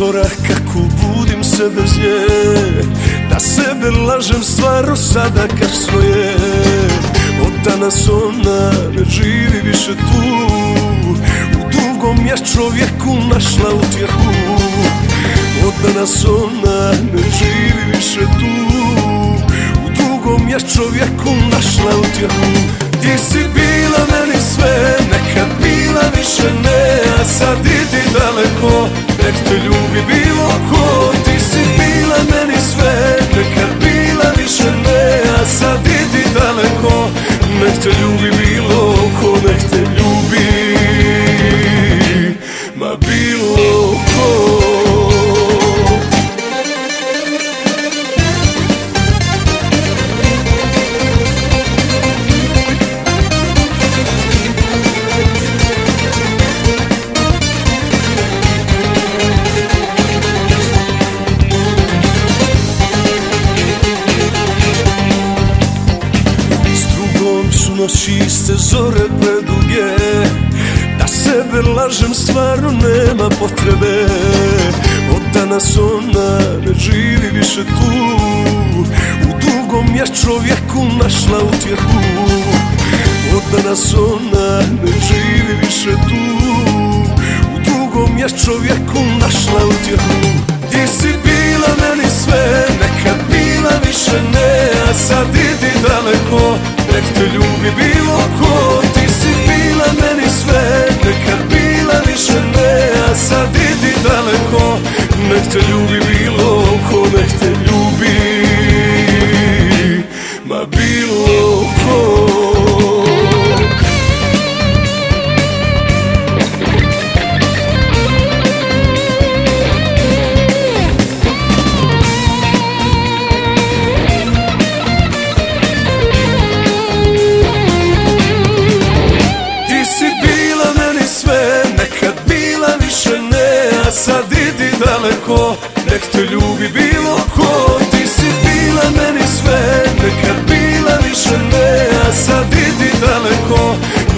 zora kako budim se bez nje Da sebe lažem stvarno sada što je Od danas ona ne živi više tu. U dugom ja čovjeku našla utjehu Od danas ona ne živi više tu. U dugom ja čovjeku našla utjehu Ti si bila meni sve, nekad bila više ne A sad idi daleko, nek te ljubi bilo ko Ti si bila meni sve, zore preduge Da sebe lažem stvarno nema potrebe. Od danas ona ne živi više tu U dugom ja čovjeku našla utjehu. Od danas ona ne živi više tu U dugom ja čovjeku našla utjehu. Ti si bila meni sve, nekad bila više ne A sad idi daleko ljubi bilo ko Ti si bila meni sve Nekad bila više ne A sad idi daleko Nek te ljubi bilo ko Nek te ljubi sad idi daleko. Nek te ljubi bilo ko Ti si bila meni sve. Nekad bila više ne A sad idi daleko.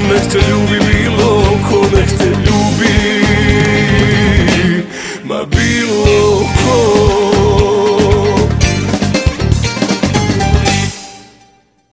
Nek te ljubi bilo ko Nek te ljubi Ma bilo